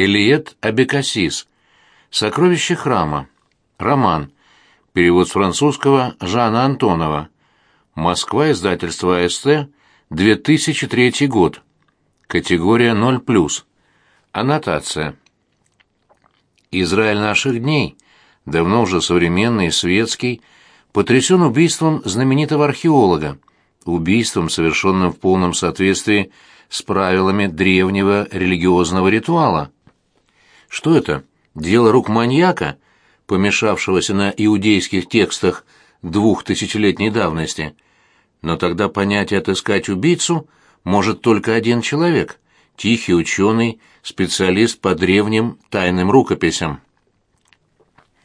Элиет Абекасис. Сокровище храма. Роман. Перевод с французского Жана Антонова. Москва, издательство АСТ, 2003 год. Категория 0+. Аннотация. Израиль наших дней, давно уже современный, светский, потрясен убийством знаменитого археолога, убийством, совершенным в полном соответствии с правилами древнего религиозного ритуала. Что это? Дело рук маньяка, помешавшегося на иудейских текстах двухтысячелетней давности. Но тогда понятие «отыскать убийцу» может только один человек — тихий ученый, специалист по древним тайным рукописям.